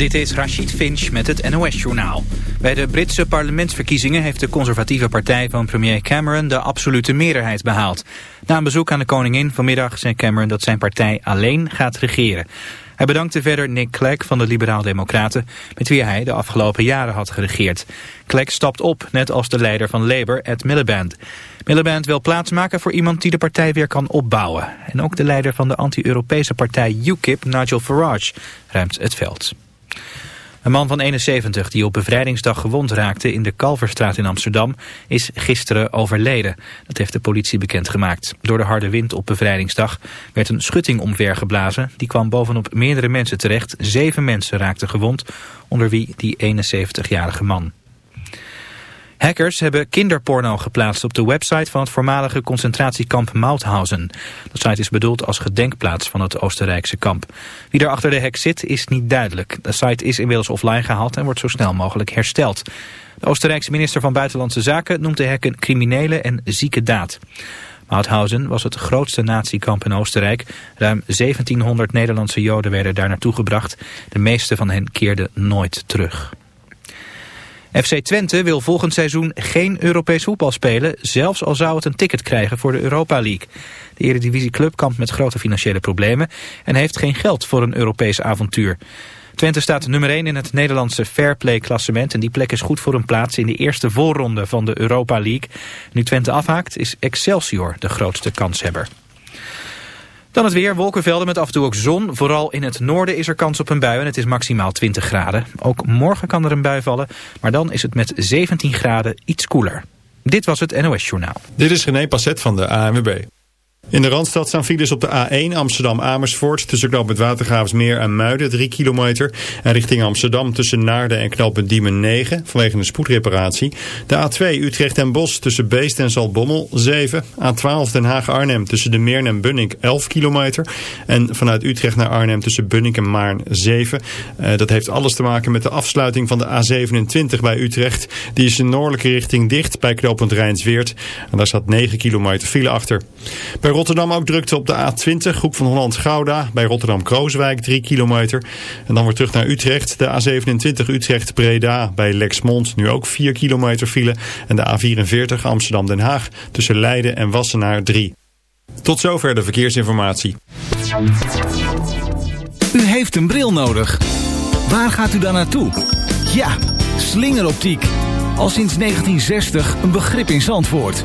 Dit is Rashid Finch met het NOS-journaal. Bij de Britse parlementsverkiezingen heeft de conservatieve partij van premier Cameron de absolute meerderheid behaald. Na een bezoek aan de koningin vanmiddag zei Cameron dat zijn partij alleen gaat regeren. Hij bedankte verder Nick Clegg van de Liberaal-Democraten, met wie hij de afgelopen jaren had geregeerd. Clegg stapt op, net als de leider van Labour, Ed Miliband. Miliband wil plaatsmaken voor iemand die de partij weer kan opbouwen. En ook de leider van de anti-Europese partij UKIP, Nigel Farage, ruimt het veld. Een man van 71 die op bevrijdingsdag gewond raakte in de Kalverstraat in Amsterdam is gisteren overleden. Dat heeft de politie bekendgemaakt. Door de harde wind op bevrijdingsdag werd een schutting omvergeblazen. Die kwam bovenop meerdere mensen terecht. Zeven mensen raakten gewond, onder wie die 71-jarige man. Hackers hebben kinderporno geplaatst op de website van het voormalige concentratiekamp Mauthausen. De site is bedoeld als gedenkplaats van het Oostenrijkse kamp. Wie er achter de hack zit is niet duidelijk. De site is inmiddels offline gehaald en wordt zo snel mogelijk hersteld. De Oostenrijkse minister van Buitenlandse Zaken noemt de hack een criminele en zieke daad. Mauthausen was het grootste natiekamp in Oostenrijk. Ruim 1700 Nederlandse Joden werden daar naartoe gebracht. De meeste van hen keerden nooit terug. FC Twente wil volgend seizoen geen Europees voetbal spelen, zelfs al zou het een ticket krijgen voor de Europa League. De Eredivisieclub kampt met grote financiële problemen en heeft geen geld voor een Europees avontuur. Twente staat nummer 1 in het Nederlandse Fairplay klassement en die plek is goed voor een plaats in de eerste voorronde van de Europa League. Nu Twente afhaakt is Excelsior de grootste kanshebber. Dan het weer, wolkenvelden met af en toe ook zon. Vooral in het noorden is er kans op een bui en het is maximaal 20 graden. Ook morgen kan er een bui vallen, maar dan is het met 17 graden iets koeler. Dit was het NOS Journaal. Dit is René Passet van de ANWB. In de Randstad staan files op de A1 Amsterdam-Amersfoort... tussen knooppunt Watergraafsmeer en Muiden, 3 kilometer. En richting Amsterdam tussen Naarden en knooppunt Diemen 9... vanwege een spoedreparatie. De A2 Utrecht en Bos tussen Beest en Zaltbommel 7. A12 Den Haag-Arnhem tussen de Meern en Bunnik 11 kilometer. En vanuit Utrecht naar Arnhem tussen Bunnik en Maarn 7. Uh, dat heeft alles te maken met de afsluiting van de A27 bij Utrecht. Die is in noordelijke richting dicht bij knooppunt Rijnsweert. En daar staat 9 kilometer file achter. Rotterdam ook drukte op de A20, groep van Holland-Gouda. Bij Rotterdam-Krooswijk 3 kilometer. En dan weer terug naar Utrecht. De A27 Utrecht-Breda bij Lexmond. Nu ook 4 kilometer file. En de A44 Amsterdam-Den Haag tussen Leiden en Wassenaar 3. Tot zover de verkeersinformatie. U heeft een bril nodig. Waar gaat u dan naartoe? Ja, slingeroptiek. Al sinds 1960 een begrip in Zandvoort.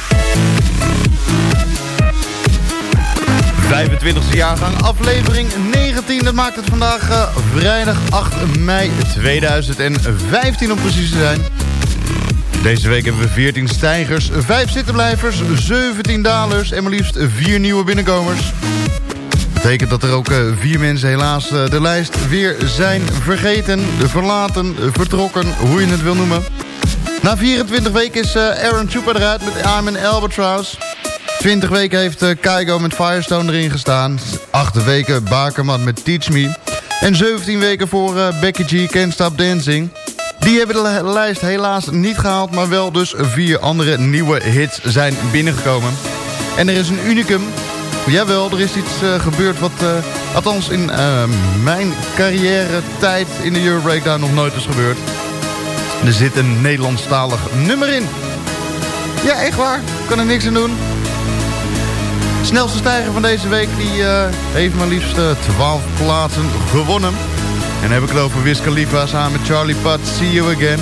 25e jaargang, aflevering 19. Dat maakt het vandaag uh, vrijdag 8 mei 2015 om precies te zijn. Deze week hebben we 14 stijgers, 5 zittenblijvers, 17 dalers en maar liefst 4 nieuwe binnenkomers. Dat betekent dat er ook uh, vier mensen helaas uh, de lijst weer zijn vergeten, verlaten, vertrokken, hoe je het wil noemen. Na 24 weken is Aaron Chupa eruit met Armin Albatross. 20 weken heeft uh, Kaigo met Firestone erin gestaan. 8 weken Bakerman met Teach Me. En 17 weken voor uh, Becky G, Can't Stop Dancing. Die hebben de lijst helaas niet gehaald, maar wel dus vier andere nieuwe hits zijn binnengekomen. En er is een unicum. Jawel, er is iets uh, gebeurd wat, uh, althans in uh, mijn carrière tijd in de Euro Breakdown nog nooit is gebeurd. Er zit een Nederlandstalig nummer in. Ja, echt waar. Kan er niks aan doen. Snelste stijger van deze week die, uh, heeft maar liefst 12 plaatsen gewonnen. En dan heb ik het over Wiz samen met Charlie Puth, See You Again.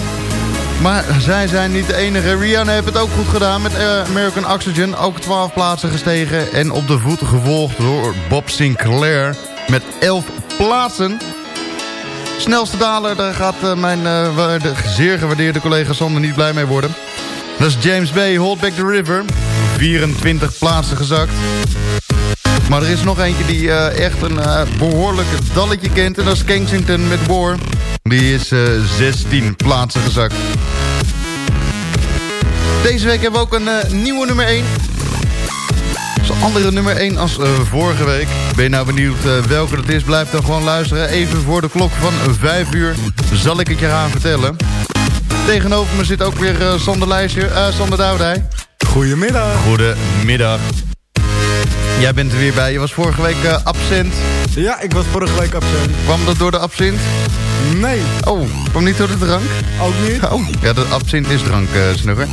Maar zij zijn niet de enige. Rihanna heeft het ook goed gedaan met uh, American Oxygen. Ook 12 plaatsen gestegen en op de voet gevolgd door Bob Sinclair met 11 plaatsen. Snelste daler, daar gaat mijn zeer gewaardeerde collega Sander niet blij mee worden. Dat is James Bay, Hold Back the River. 24 plaatsen gezakt. Maar er is nog eentje die uh, echt een uh, behoorlijk dalletje kent. En dat is Kensington met War. Die is uh, eh, 16 plaatsen gezakt. Deze week hebben we ook een nieuwe nummer 1. Dat andere nummer 1 als vorige week. Ben je nou benieuwd welke dat is? Blijf dan gewoon luisteren. Even voor de klok van 5 uur zal ik het je gaan vertellen. Tegenover me zit ook weer Sander Lijstje, Sander Doudij. Goedemiddag. Goedemiddag. Jij bent er weer bij. Je was vorige week uh, absent. Ja, ik was vorige week absent. Kwam dat door de absint? Nee. Oh, kwam niet door de drank? Ook niet. Oh, ja, de absint is drank, uh, snugger.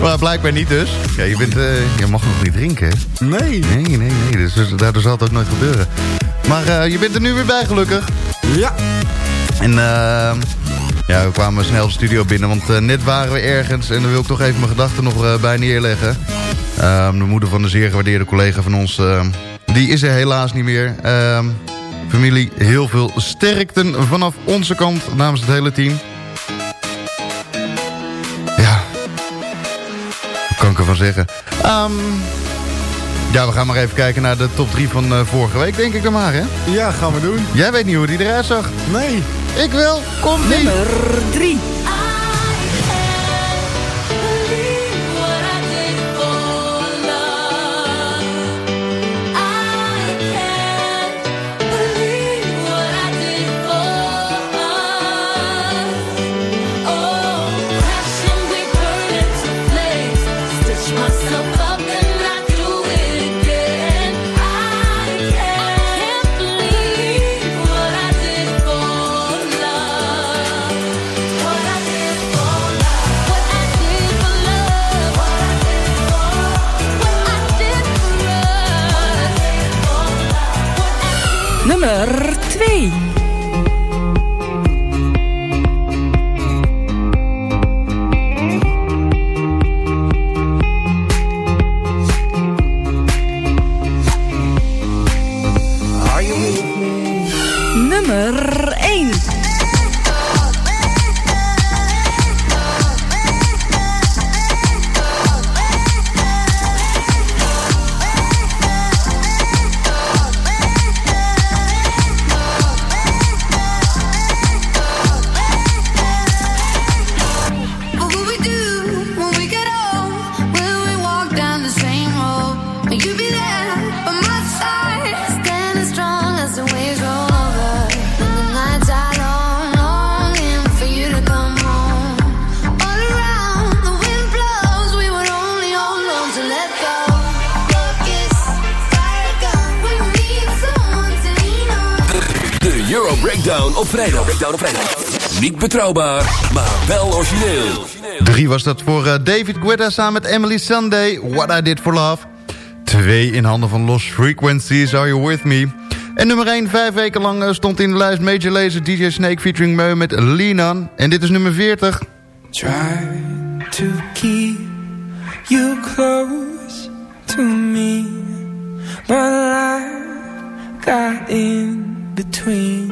Maar blijkbaar niet dus. Ja, je, bent, uh, je mag nog niet drinken, hè? Nee. Nee, nee, nee. Dus, dus daardoor zal het ook nooit gebeuren. Maar je bent er nu weer bij, gelukkig. Ja. En eh ja, we kwamen snel de studio binnen, want uh, net waren we ergens... en dan wil ik toch even mijn gedachten nog uh, bij neerleggen. Uh, de moeder van een zeer gewaardeerde collega van ons... Ehm, die is er helaas niet meer. Ehm, familie, heel veel sterkten vanaf onze kant namens het hele team. Ja, wat kan ik ervan zeggen? Um, ja, we gaan maar even kijken naar de top 3 van uh, vorige week, denk ik dan maar, hè? Ja, gaan we doen. Jij weet niet hoe die eruit zag. Nee. Ik wil. Kom Nummer 3. Betrouwbaar, maar wel origineel. Drie was dat voor eh, David Guetta samen met Emily Sunday. What I Did For Love. Twee in handen van Lost Frequencies, Are You With Me. En nummer 1, vijf weken lang eh, stond in de lijst Major Lazer DJ Snake featuring Meu met Lean En dit is nummer 40. Try to keep you close to me, but life got in between.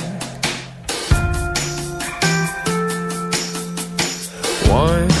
one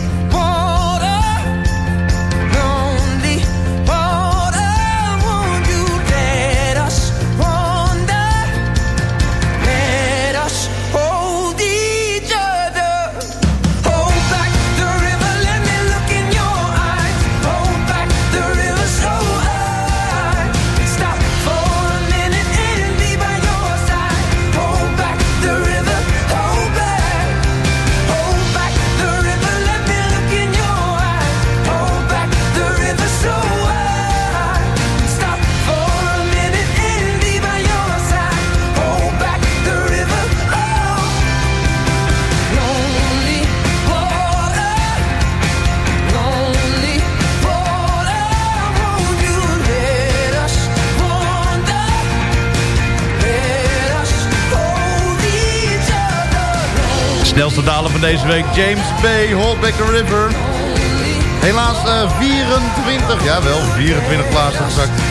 Snelste dalen van deze week, James Bay, Hold Back the River. Helaas eh, 24, jawel, 24 plaatsen gezakt.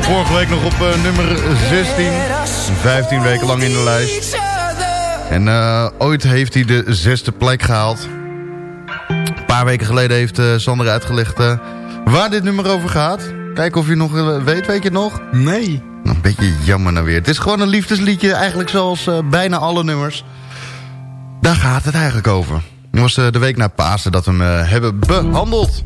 Vorige week nog op eh, nummer 16. 15 weken lang in de lijst. En eh, ooit heeft hij de zesde plek gehaald. Een paar weken geleden heeft Sander uitgelegd waar dit nummer over gaat. Kijken of je nog weet, weet je het nog? Nee. Een beetje jammer nou weer. Het is gewoon een liefdesliedje, eigenlijk zoals bijna alle nummers. Daar gaat het eigenlijk over. Het was eh, de week na Pasen dat we hem eh, hebben behandeld.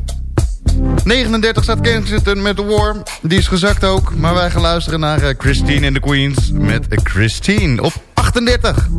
39 staat Kensington met de War. Die is gezakt ook. Maar wij gaan luisteren naar eh, Christine in the Queens met Christine op 38.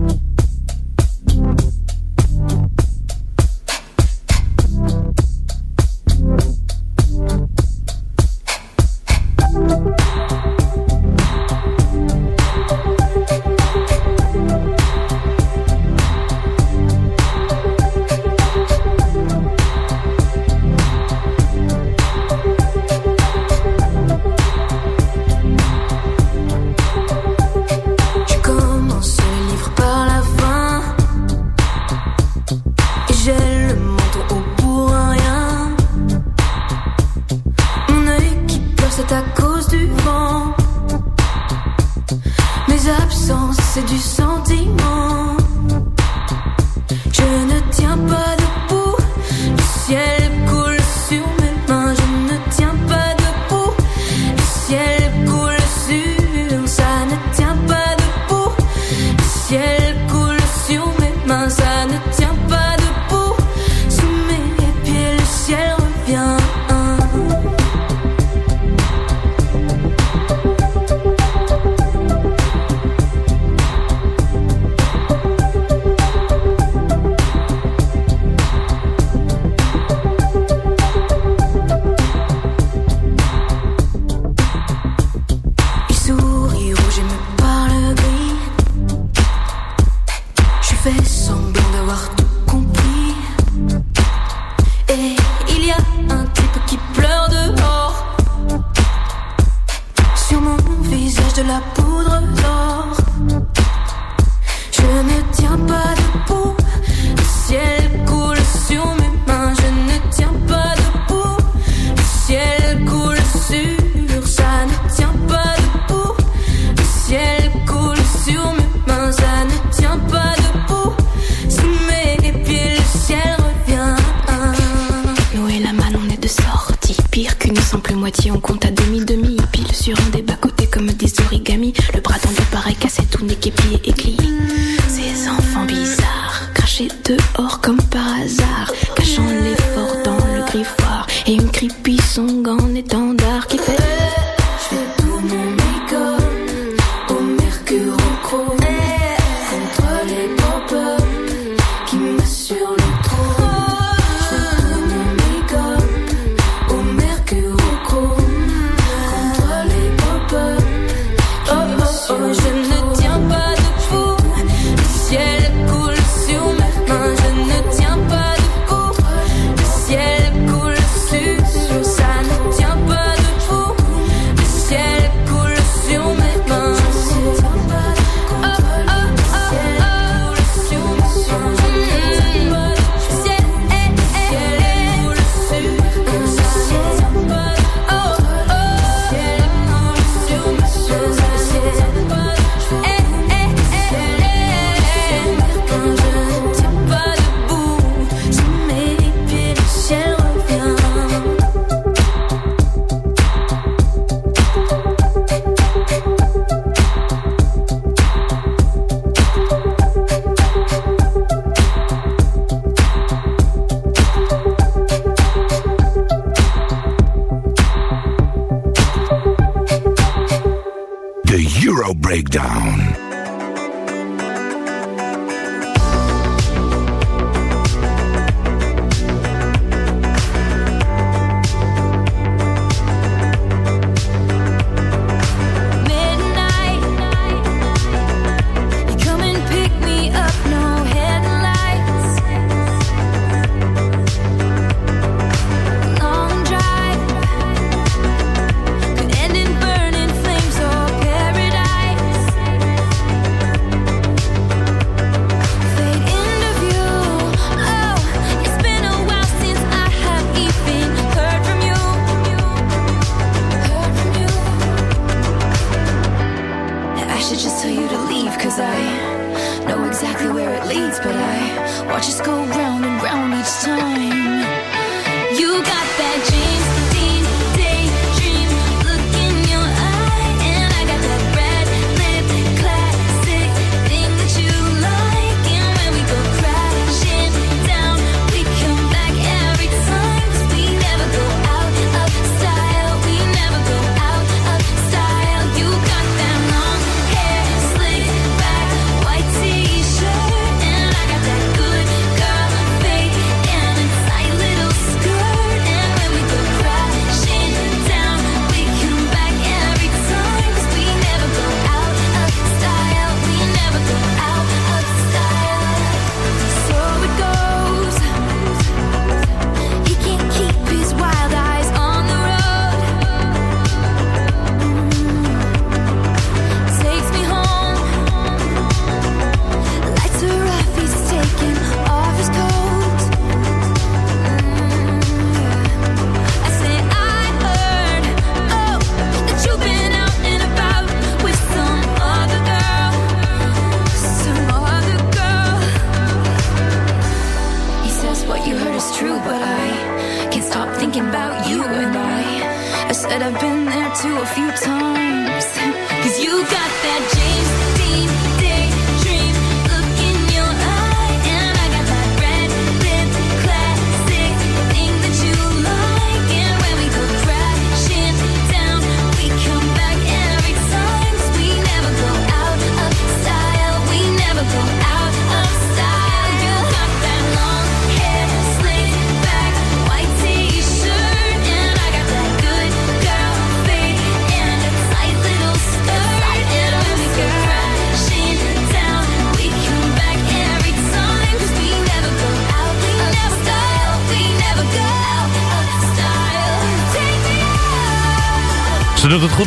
The Euro Breakdown.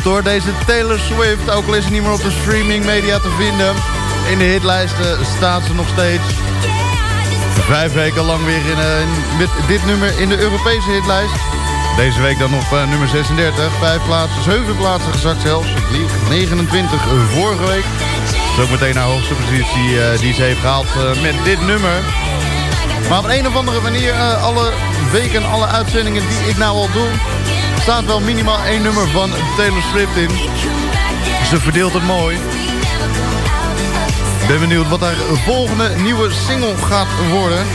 Goed hoor, deze Taylor Swift. Ook al is ze niet meer op de streaming media te vinden. In de hitlijsten staat ze nog steeds. Vijf weken lang weer in, eh, met dit nummer in de Europese hitlijst. Deze week dan op eh, nummer 36. Vijf plaatsen, zeven plaatsen gezakt zelfs. Ik lieg 29 vorige week. Dat is ook meteen haar hoogste positie eh, die ze heeft gehaald eh, met dit nummer. Maar op een of andere manier, alle weken, alle uitzendingen die ik nou al doe... staat wel minimaal één nummer van Taylor Swift in. Ze verdeelt het mooi. Ik ben benieuwd wat haar volgende nieuwe single gaat worden.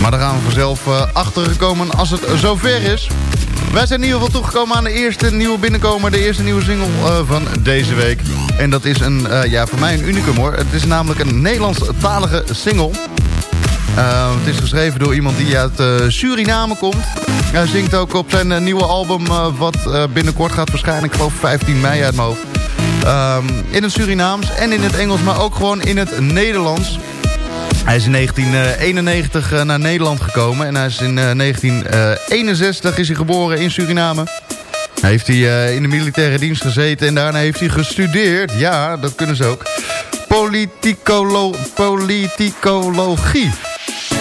Maar daar gaan we vanzelf eh, achter gekomen als het zover is. Wij zijn in ieder geval toegekomen aan de eerste nieuwe binnenkomer. De eerste nieuwe single eh, van deze week. En dat is een, eh, ja, voor mij een unicum hoor. Het is namelijk een Nederlandstalige single. Uh, het is geschreven door iemand die uit eh, Suriname komt. Hij zingt ook op zijn eh, nieuwe album... eh, wat eh, binnenkort gaat verschijnen. Ik geloof 15 mei uit mijn hoofd. Ehm, in het Surinaams en in het Engels, maar ook gewoon in het Nederlands. Hij is in 1991 eh, naar Nederland gekomen. En hij is in eh, 1961 is hij geboren in Suriname. Heeft hij eh, in de militaire dienst gezeten en daarna heeft hij gestudeerd. Ja, dat kunnen ze ook. Politicolo politicologie.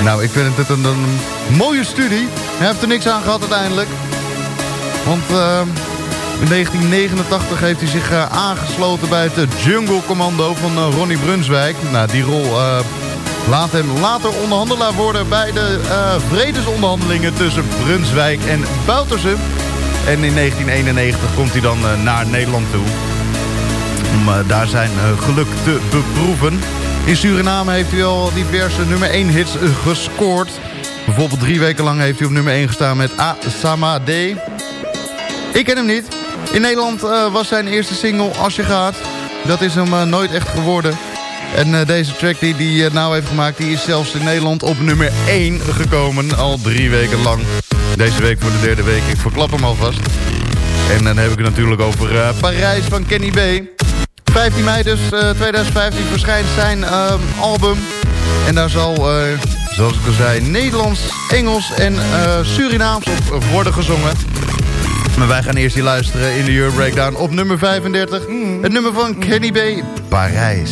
Nou, ik vind het een, een mooie studie. Hij heeft er niks aan gehad uiteindelijk. Want eh, in 1989 heeft hij zich eh, aangesloten bij het eh, Jungle Commando van eh, Ronnie Brunswijk. Nou, die rol laat hem later onderhandelaar worden bij de vredesonderhandelingen tussen Brunswijk en Boutersen. En in 1991 komt hij dan naar Nederland toe. Om daar zijn geluk te beproeven. In Suriname heeft hij al diverse nummer 1 hits gescoord. Bijvoorbeeld drie weken lang heeft hij op nummer 1 gestaan met A Sama D. Ik ken hem niet. In Nederland eh, was zijn eerste single Als je gaat. Dat is hem eh, nooit echt geworden. En eh, deze track die hij die, eh, nou heeft gemaakt... die is zelfs in Nederland op nummer 1 gekomen. Al drie weken lang. Deze week voor de derde week. Ik verklap hem alvast. En dan heb ik het natuurlijk over Parijs van Kenny B. 15 mei dus eh, 2015 verschijnt zijn eh, album. En daar zal, eh, zoals ik al zei, Nederlands, Engels en eh, Surinaams op worden gezongen. Maar wij gaan eerst hier luisteren in de Euro Breakdown op nummer 35. Het nummer van Kenny B. Parijs.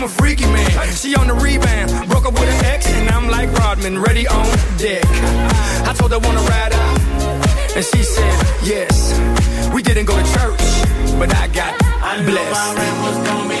I'm a freaky man. She on the rebound, broke up with an ex, and I'm like Rodman, ready on deck. I told her wanna ride out. And she said, yes. We didn't go to church, but I got blessed.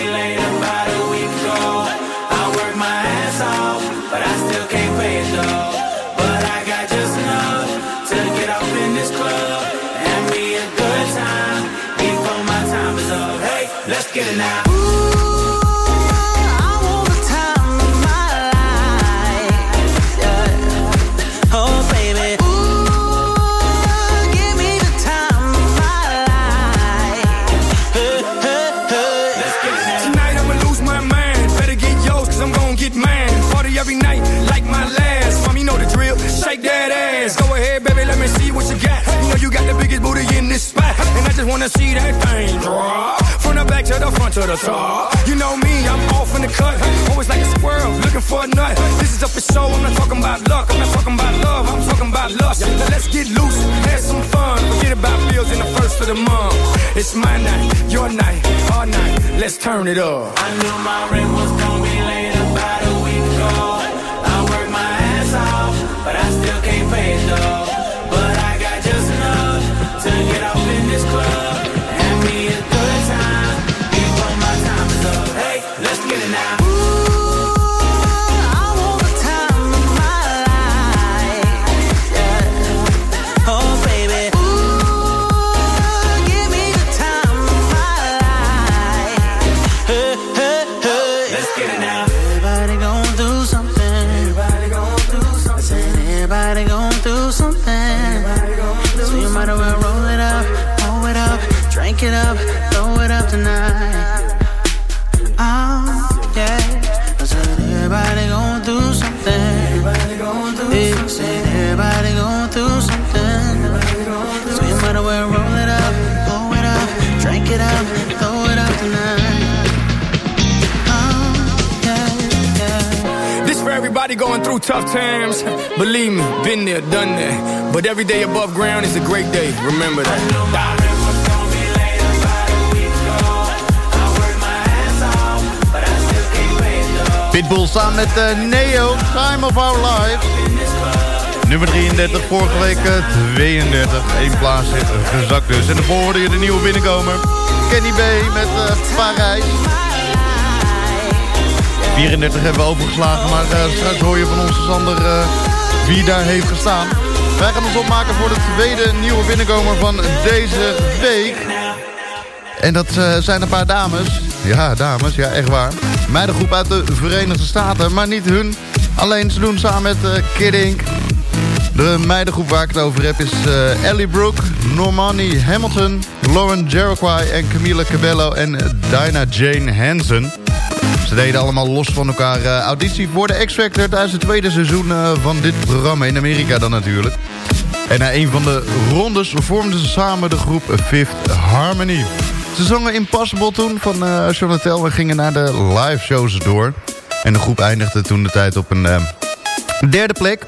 Wanna see that thing drop. From the back to the front to the top. You know me, I'm off in the cut. Always like a squirrel, looking for a nut. This is up for show, I'm not talking about luck. I'm not talking about love, I'm talking about lust. Now let's get loose, have some fun. Forget about bills in the first of the month. It's my night, your night, our night. Let's turn it up. I knew my rent was gonna be late about a week ago. I worked my ass off, but I still can't pay it though. Drink it up, throw it up tonight. Oh, yeah. I said everybody gon' do something. Everybody said everybody gon' do something. So you might as well roll it up, blow it up, drink it up, throw it up tonight. Oh, yeah, yeah. This for everybody going through tough times. Believe me, been there, done that. But every day above ground is a great day. Remember that. Pitbull samen met eh, Neo, Time of Our Life. Nummer 33, vorige week eh, 32. Eén plaatsje gezakt dus. En daarvoor hoorde je de nieuwe binnenkomer. Kenny B met eh, Parijs. 34 hebben we overgeslagen, maar eh, straks hoor je van onze Sander eh, wie daar heeft gestaan. Wij gaan ons opmaken voor de tweede nieuwe binnenkomer van deze week. En dat eh, zijn een paar dames. Ja, dames, ja, echt waar. Meidengroep uit de Verenigde Staten, maar niet hun. Alleen ze doen samen met uh, Kid Ink. De meidengroep waar ik het over heb is eh, Ellie Brooke, Normani Hamilton, Lauren Jeriquai en Camila Cabello en Dinah Jane Hansen. Ze deden allemaal los van elkaar eh, auditie voor de X-Factor tijdens het tweede seizoen eh, van dit programma in Amerika dan natuurlijk. En na een van de rondes vormden ze samen de groep Fifth Harmony. Ze zongen Impossible toen van uh, en gingen naar de live shows door. En de groep eindigde toen de tijd op een eh, derde plek.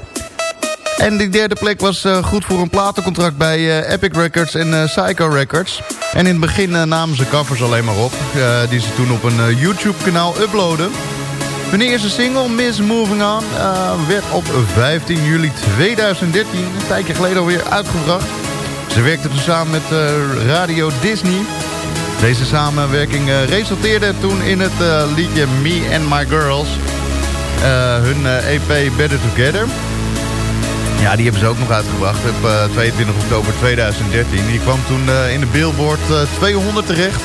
En die derde plek was eh, goed voor een platencontract bij Epic Records en eh, Psycho Records. En in het begin namen ze covers alleen maar op, die ze toen op een YouTube-kanaal uploaden. Hun eerste single, Miss Moving On, werd op 15 juli 2013, een tijdje geleden alweer, uitgebracht. Ze werkten toen samen met Radio Disney. Deze samenwerking eh, resulteerde toen in het eh, liedje Me and My Girls. Eh, hun EP Better Together. Ja, die hebben ze ook nog uitgebracht op eh, 22 oktober 2013. Die kwam toen in de Billboard eh, 200 terecht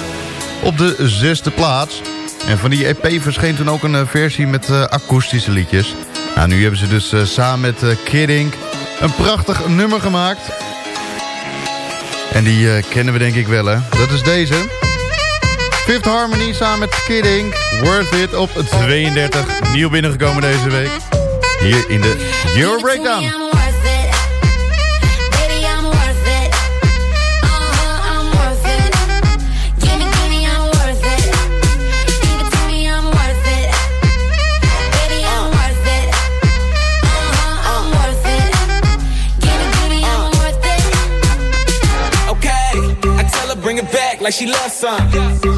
op de zesde plaats. En van die EP verscheen toen ook een versie met akoestische liedjes. Nou, nu hebben ze dus samen met Kid Ink een prachtig nummer gemaakt. En die kennen we denk ik wel, hè. Dat is deze. Fifth Harmony samen met Kid Ink. Worth It op 32. Nieuw binnengekomen deze week. Hier in de Euro Breakdown. I'm worth it. Baby, I'm worth it. I'm worth it. Gimme, gimme, I'm worth it. Give it to me, I'm worth it. Baby, I'm worth it. I'm worth it. Gimme, gimme, I'm worth it. Okay, I tell her bring it back like she loves some.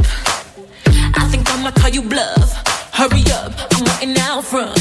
Call you bluff. Hurry up, I'm waiting out front.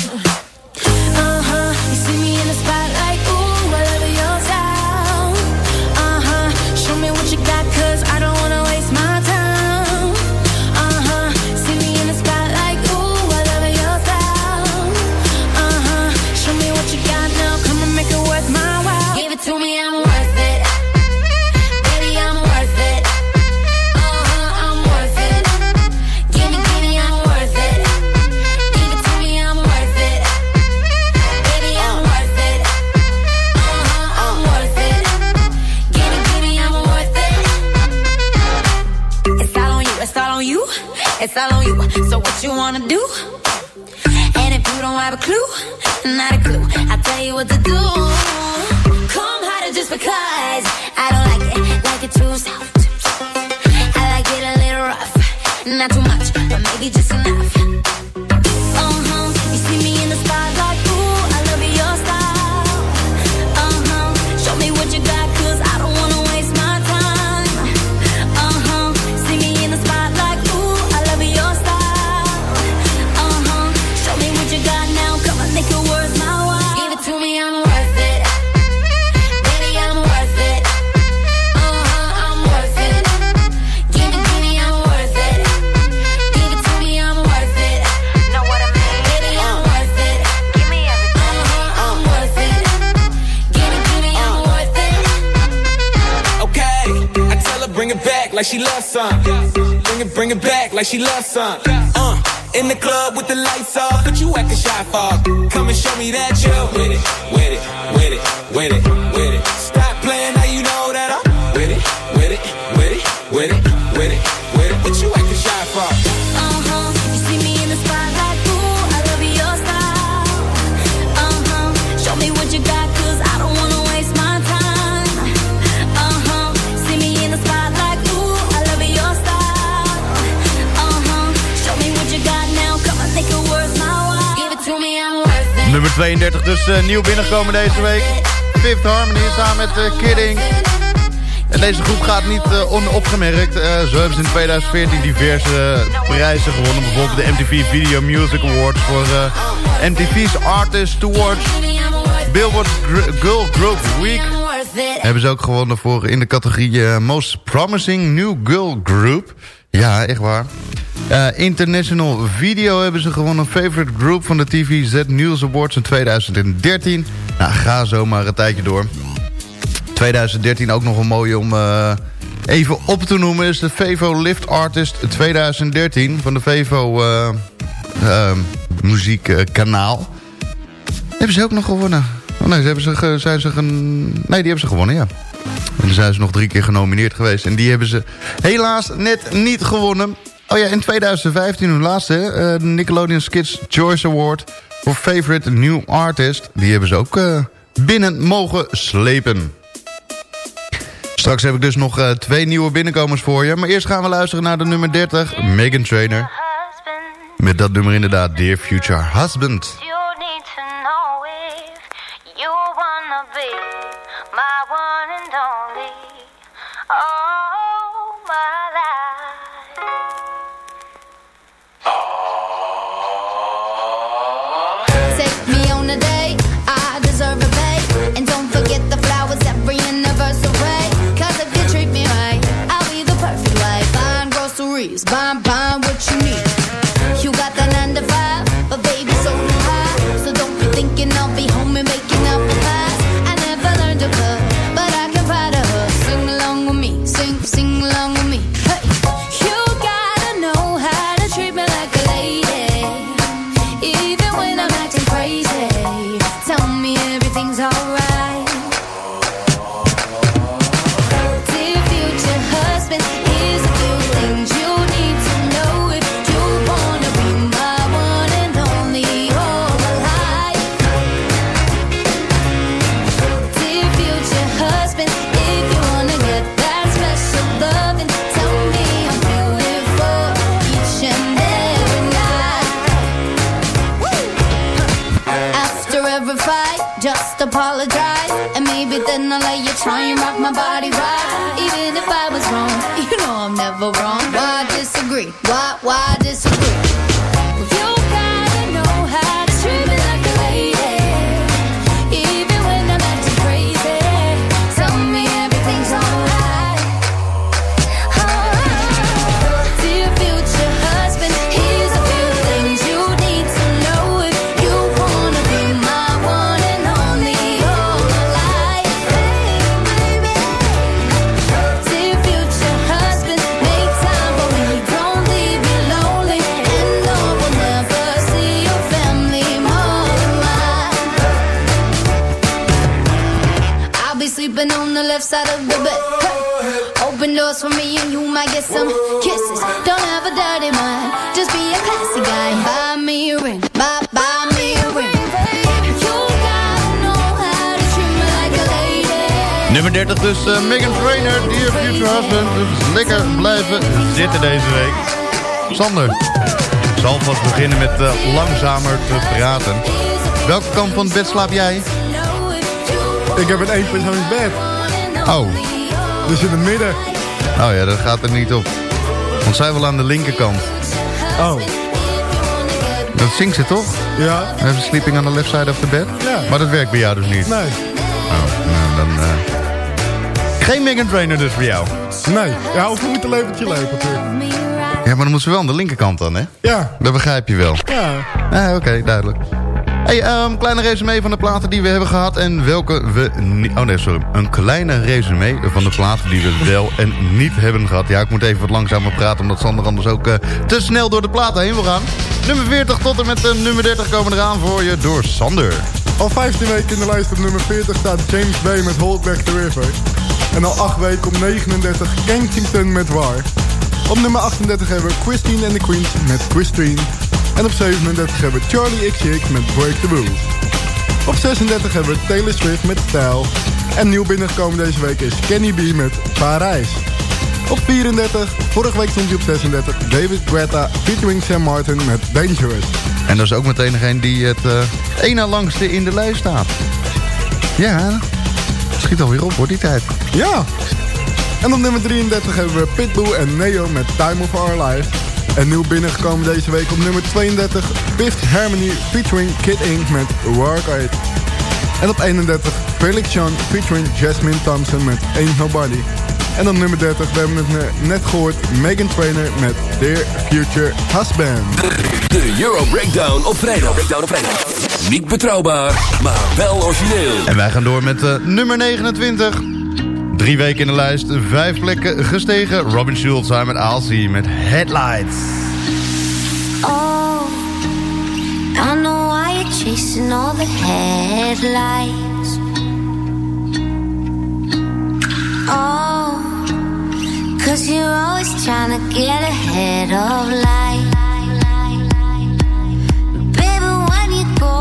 Like she loves some. Nummer 32 dus eh, nieuw binnengekomen deze week. Fifth Harmony samen met eh, Kidding. En deze groep gaat niet eh, onopgemerkt. Zo hebben ze in 2014 diverse prijzen gewonnen. Bijvoorbeeld de MTV Video Music Awards voor MTV's Artist Awards. Billboard Girl Group Week hebben ze ook gewonnen voor in de categorie Most Promising New Girl Group. Ja, echt waar. Eh, International Video hebben ze gewonnen. Favorite Group van de TV Z News Awards in 2013. Nou, ga zo maar een tijdje door. 2013 ook nog een mooie om eh, even op te noemen... is de Vevo Lift Artist 2013 van de Vevo eh, muziekkanaal. hebben ze ook nog gewonnen. Oh nee, ze hebben ze, zijn ze gen... nee, die hebben ze gewonnen, ja. En dan zijn ze nog drie keer genomineerd geweest. En die hebben ze helaas net niet gewonnen. Oh ja, in 2015, hun laatste, hè, eh, de Nickelodeon Kids Choice Award... voor Favorite New Artist. Die hebben ze ook eh, binnen mogen slepen. Straks heb ik dus nog eh, twee nieuwe binnenkomers voor je. Maar eerst gaan we luisteren naar de nummer 30, Megan Trainer. Met dat nummer inderdaad, Dear Future Husband. Nummer 30 dus eh, Megan Trainer, Dear Future Husband. Dus lekker blijven zitten deze week. Sander, ik zal vast beginnen met eh, langzamer te praten. Welke kant van het bed slaap jij? Ik heb een eenpersoonsbed. Oh. Dus in het midden. Oh ja, dat gaat er niet op. Want zij wel aan de linkerkant. Oh. Dat zingt ze toch? Ja. Even sleeping on the left side of the bed? Ja. Maar dat werkt bij jou dus niet? Nee. Oh, nou dan... eh, Geen Megan Trainer dus voor jou? Nee. Ja, of je moet een leventje leven natuurlijk. Ja, maar dan moet ze wel aan de linkerkant dan, hè? Ja. Dat begrijp je wel. Ja. Ah, Oké, duidelijk. Hey, ehm, kleine resume van de platen die we hebben gehad en welke we niet... Oh nee, sorry. Een kleine resume van de platen die we wel en niet hebben gehad. Ja, ik moet even wat langzamer praten, omdat Sander anders ook eh, te snel door de platen heen wil gaan. Nummer 40 tot en met uh, nummer 30 komen eraan voor je door Sander. Al 15 weken in de lijst op nummer 40 staat James Bay met Hold Back the River. En al 8 weken op 39 Kensington met War. Op nummer 38 hebben we Christine and the Queens met Christine. En op 37 hebben we Charlie XCX met Break the Rules. Op 36 hebben we Taylor Swift met Style. En nieuw binnengekomen deze week is Kenny B met Parijs. Op 34, vorige week stond hij op 36, David Guetta featuring Sam Martin met Dangerous. En dat is ook meteen degene die het uh, na langste in de lijst staat. Ja, schiet alweer op hoor, die tijd. Ja. En op nummer 33 hebben we Pitbull en Neo met Time of Our Lives. En nieuw binnengekomen deze week op nummer 32, Fifth Harmony featuring Kid Ink met Work It. En op 31, Felix Jean featuring Jasmine Thompson met Ain't Nobody. En op nummer 30, we hebben het net gehoord, Megan Trainer met Dear Future Husband. De Euro Breakdown op vrijdag. Breakdown op vrijdag. Niet betrouwbaar, maar wel origineel. En wij gaan door met uh, nummer 29. Drie weken in de lijst, vijf plekken gestegen. Robin Schulz samen met Alcy met Headlights. Oh, I know why you're chasing all the headlights. Oh, cause you're always trying to get ahead of life. Baby, when you go,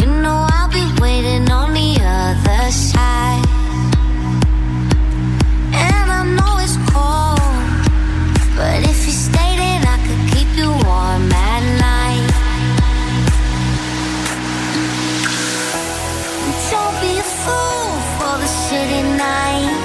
you know I'll be waiting on the other side. night.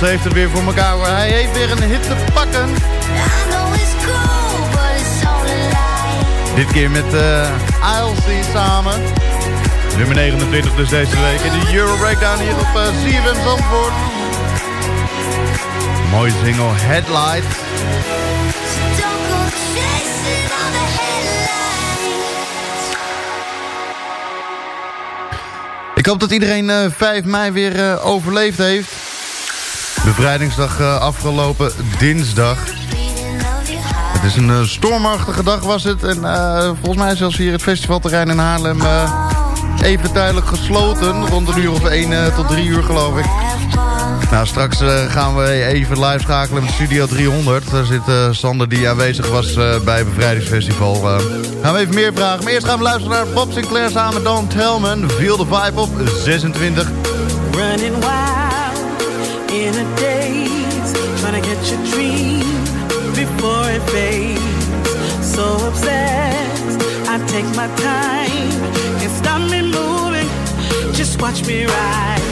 Schulz heeft het weer voor elkaar. Hij heeft weer een hit te pakken. Dit keer met uh, ILC samen. Nummer 29 dus deze week. In de Euro Breakdown hier op uh, CFM Zandvoort. Mooie single Headlight. Don't go chasing all the headlines. Ik hoop dat iedereen eh 5 mei weer eh, overleefd heeft. Bevrijdingsdag eh, afgelopen dinsdag. Het is een eh, stormachtige dag was het. En eh, volgens mij is zelfs hier het festivalterrein in Haarlem even tijdelijk gesloten. Rond een uur of 1 tot 3 uur geloof ik. Nou, straks gaan we even live schakelen met Studio 300. Daar zit Sander die aanwezig was eh, bij Bevrijdingsfestival. Gaan we even meer vragen. Maar eerst gaan we luisteren naar Bob Sinclair samen met Don Telman. Feel the vibe op 26. Running wild get your dream before it fades. So obsessed, I take my time, can't stop me moving. Just watch me ride.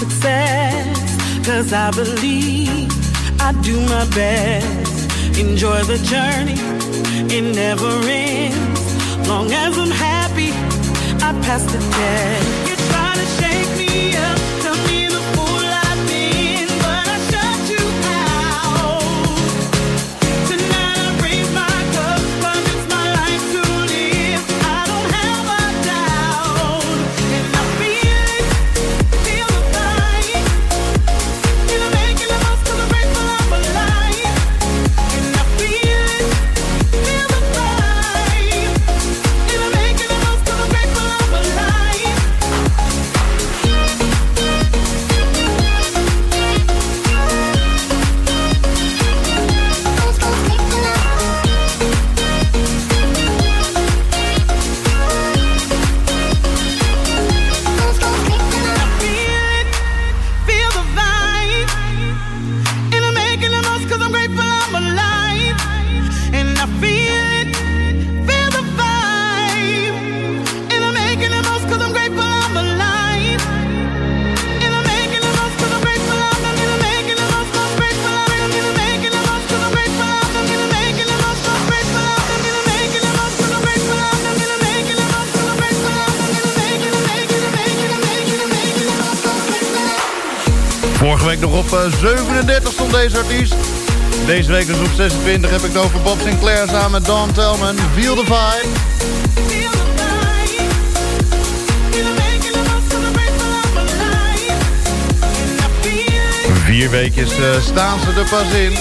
Success. Cause I believe I do my best. Enjoy the journey, it never ends. Long as I'm happy, I pass the test. 37 stond deze artiest. Deze week dus op 26 heb ik het over Bob Sinclair samen met Don Telman. Feel the vibe. Vier weekjes eh, staan ze er pas in.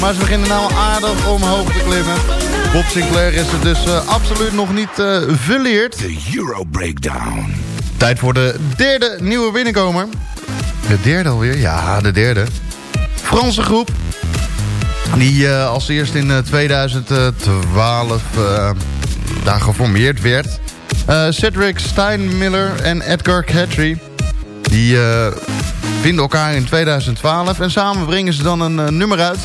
Maar ze beginnen nou aardig omhoog te klimmen. Bob Sinclair is er dus eh, absoluut nog niet eh verleerd. De Euro Breakdown. Tijd voor de derde nieuwe binnenkomer. De derde alweer? Ja, de derde. Franse groep. Die eh, als eerst in eh, 2012 eh, daar geformeerd werd. Eh, Cedric Steinmiller en Edgar Catry. Die eh, vinden elkaar in 2012. En samen brengen ze dan een eh, nummer uit.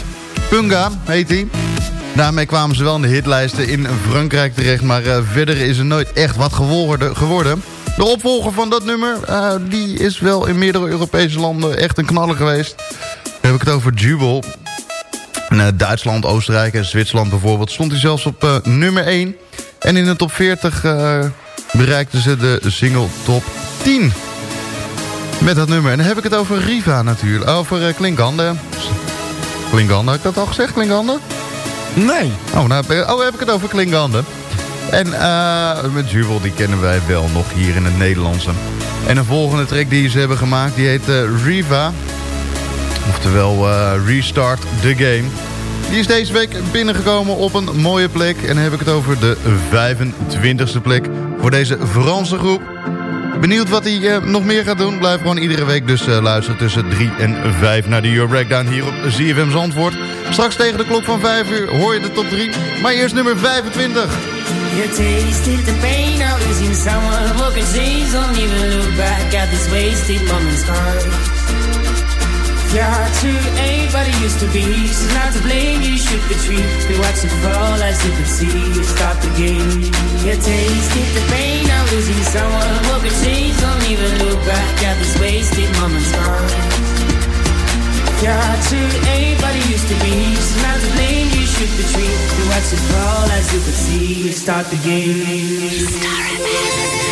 Punga heet die. Daarmee kwamen ze wel in de hitlijsten in Frankrijk terecht. Maar eh, verder is er nooit echt wat geworden. geworden. De opvolger van dat nummer, eh, die is wel in meerdere Europese landen echt een knaller geweest. Dan heb ik het over Jubel. In eh, Duitsland, Oostenrijk en Zwitserland bijvoorbeeld stond hij zelfs op eh, nummer 1. En in de top 40 eh, bereikten ze de single top 10. Met dat nummer. En dan heb ik het over Riva natuurlijk. Over uh, Klinkande. Klinkande, heb ik dat al gezegd, Klinkande? Nee. Oh, nou, heb ik- oh, heb ik het over Klinkande. En eh, met Jubel, die kennen wij wel nog hier in het Nederlandse. En de volgende track die ze hebben gemaakt, die heet eh, Riva. Oftewel eh, Restart the Game. Die is deze week binnengekomen op een mooie plek. En dan heb ik het over de 25e plek voor deze Franse groep. Benieuwd wat hij eh, nog meer gaat doen. Blijf gewoon iedere week dus eh, luisteren tussen 3 en 5 naar de Euro Breakdown hier op ZFM Zandvoort. Straks tegen de klok van 5 uur hoor je de top 3. Maar eerst nummer 25. You tasted the pain of losing someone who could see. Don't even look back at this wasted moment's. You're too ain't but it used to be. She's not to blame, you should retreat. We watch it fall as you can see. You stop the game. You tasted the pain of losing someone who could see. Don't even look back at this wasted moment's time. You're too ain't but it used to be. She's not to blame, you should retreat. We watch it fall as you can see. You start the game. You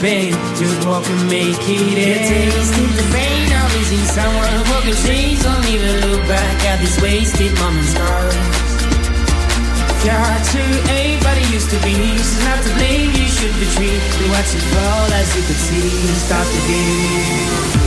pain. You walk and make it end. Tasting the pain of losing someone can change. Don't even look back at these wasted moments. Too ain't but it used to be. She's not to blame, you should retreat. You watch it fall as you could see. Stop the game.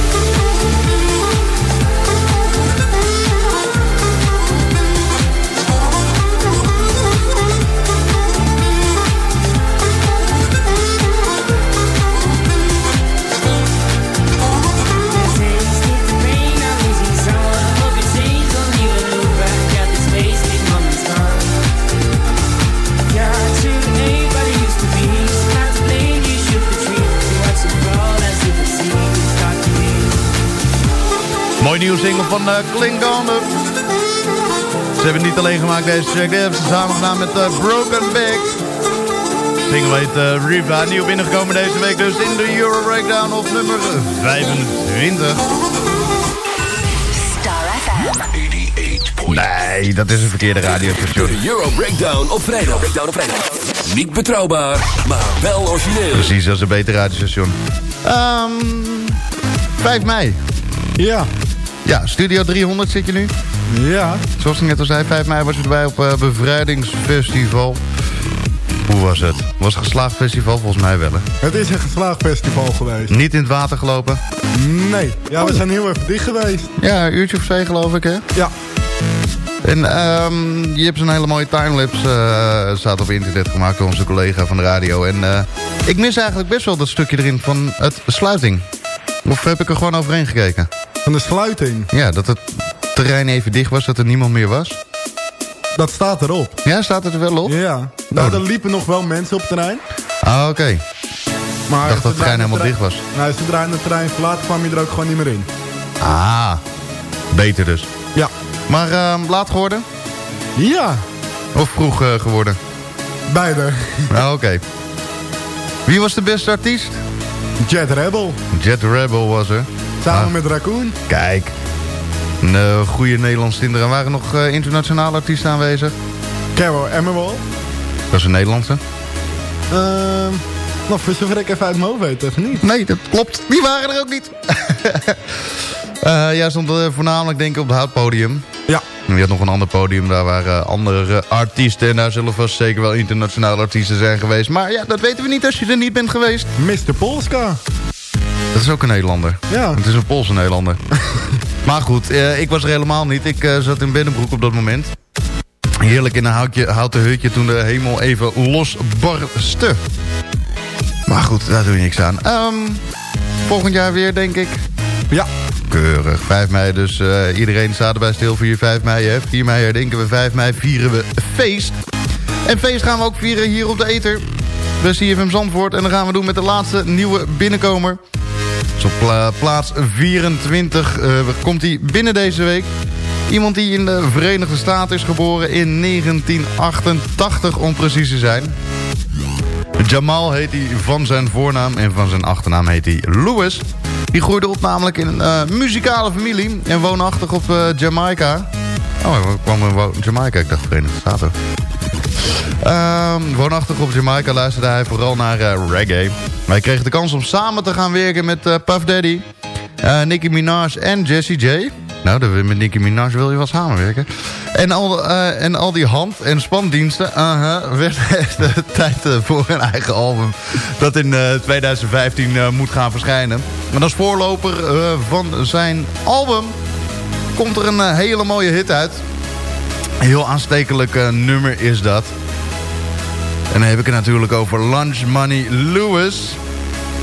Nieuwe single van uh, Klingon. Ze hebben het niet alleen gemaakt deze track. Die hebben ze samen gedaan met uh, Broken Back. Single heet uh, Riva. Nieuw binnengekomen deze week dus in de Euro Breakdown op nummer 25. Star FM. Nee, dat is een verkeerde radiostation. De Euro Breakdown op vrijdag. Breakdown op vrijdag. Niet betrouwbaar, maar wel origineel. Precies, dat is een beter radiostation. Ehm 5 mei. Ja. Ja, Studio 300 zit je nu. Ja. Zoals ik net al zei, 5 mei was je erbij op eh, Bevrijdingsfestival. Hoe was het? Was het een geslaagd festival? Volgens mij wel, hè? Het is een geslaagd festival geweest. Niet in het water gelopen? Nee. Ja, we zijn heel even dicht geweest. Ja, een uurtje of twee geloof ik, hè? Ja. En ehm, je hebt zo'n hele mooie timelapse, eh staat op internet gemaakt door onze collega van de radio. En eh, ik mis eigenlijk best wel dat stukje erin van het sluiting. Of heb ik er gewoon overheen gekeken? Van de sluiting? Ja, dat het terrein even dicht was, dat er niemand meer was. Dat staat erop. Ja, staat het er wel op? Ja. Nou, er liepen nog wel mensen op het terrein. Ah, oké. Maar Ik dacht dat het zodra trein helemaal terrein- dicht was. Nou, zodra je het terrein verlaat, kwam je er ook gewoon niet meer in. Ah, beter dus. Ja. Maar ehm, laat geworden? Ja. Of vroeg eh, geworden? Beide. Nou, oké. Wie was de beste artiest? Jet Rebel. Jet Rebel was er. Samen Ah, met Raccoon. Kijk. Een eh, goede Nederlandse tinder. En waren nog eh, internationale artiesten aanwezig? Carol Emerald. Dat is een Nederlandse. Ehm nou, voor zover ik even uit mijn hoofd weet, even niet. Nee, dat klopt. Die waren er ook niet. Eh jij stond eh, voornamelijk denk ik op het houtpodium. Ja. En je had nog een ander podium, daar waren andere artiesten. En daar zullen vast zeker wel internationale artiesten zijn geweest. Maar ja, dat weten we niet als je er niet bent geweest. Mr. Polska. Dat is ook een Nederlander. Ja. Het is een Poolse Nederlander. maar goed, eh, ik was er helemaal niet. Ik eh, zat in Bennenbroek op dat moment. Heerlijk in een houtje, houten hutje toen de hemel even losbarstte. Maar goed, daar doe je niks aan. Ehm, volgend jaar weer, denk ik. Ja. Keurig. 5 mei, dus eh, iedereen staat erbij stil voor je 5 mei. Hè? 4 mei herdenken we, 5 mei vieren we feest. En feest gaan we ook vieren hier op de Eter. Bij CFM Zandvoort. En dan gaan we doen met de laatste nieuwe binnenkomer. Op pla- plaats 24 eh, komt hij binnen deze week. Iemand die in de Verenigde Staten is geboren in 1988 om precies te zijn. Jamal heet hij van zijn voornaam en van zijn achternaam heet hij Lewis. Die groeide op namelijk in een eh, muzikale familie en woonachtig op eh, Jamaica. Oh, hij kwam in Jamaica, ik dacht Verenigde Staten. Ehm, woonachtig op Jamaica luisterde hij vooral naar eh, reggae. Maar hij kreeg de kans om samen te gaan werken met eh, Puff Daddy, eh, Nicki Minaj en Jessie J. Nou, met Nicki Minaj wil je wel samenwerken. En al, en al die hand- en spandiensten aha, werd de tijd voor een eigen album. Dat in eh, 2015 eh, moet gaan verschijnen. En als voorloper van zijn album komt er een hele mooie hit uit. Een heel aanstekelijk eh, nummer is dat. En dan heb ik het natuurlijk over Lunch Money Lewis.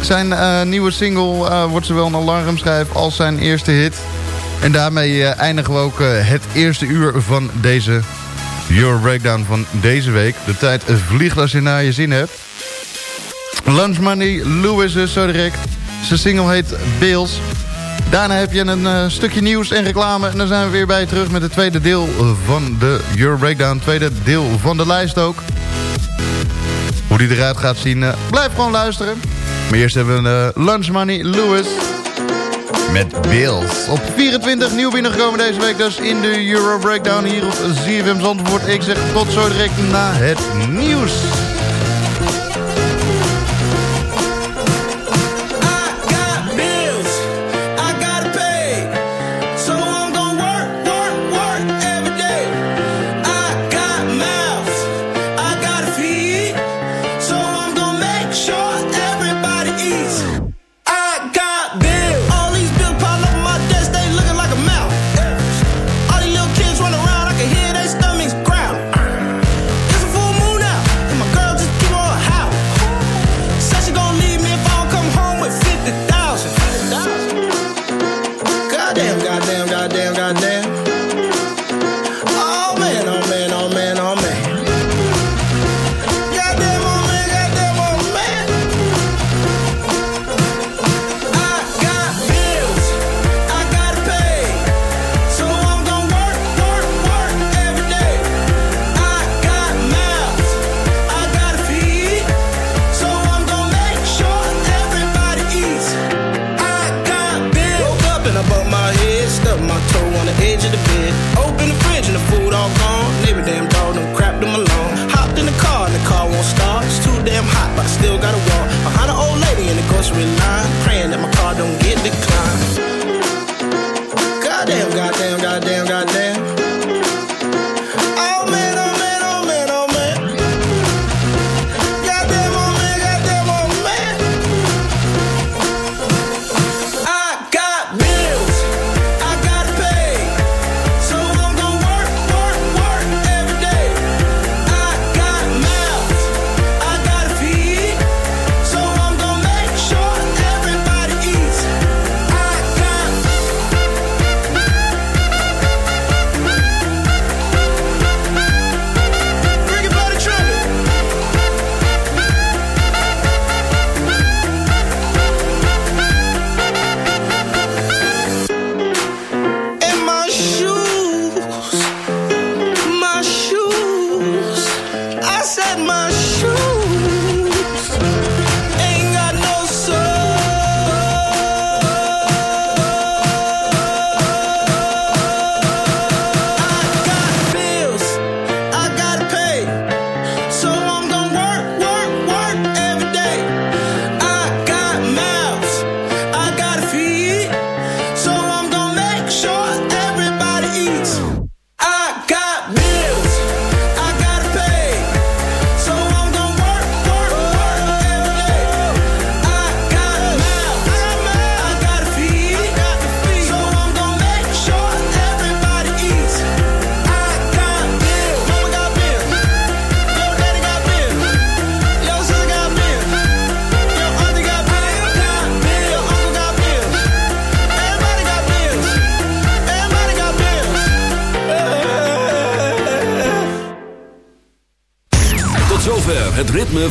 Zijn eh, nieuwe single eh, wordt zowel een alarmschijf als zijn eerste hit. En daarmee eindigen we ook het eerste uur van deze Euro Breakdown van deze week. De tijd vliegt als je naar je zin hebt. Lunch Money Lewis is zo direct. Zijn single heet Bills. Daarna heb je een eh, stukje nieuws en reclame. En dan zijn we weer bij je terug met het tweede deel van de Euro Breakdown. Tweede deel van de lijst ook. Hoe die eruit gaat zien, eh, blijf gewoon luisteren. Maar eerst hebben we eh, Lunch Money Lewis met Bills. Op 24 nieuw binnengekomen deze week dus in de Euro Breakdown hier op ZFM Zandvoort. Ik zeg tot zo direct na het nieuws.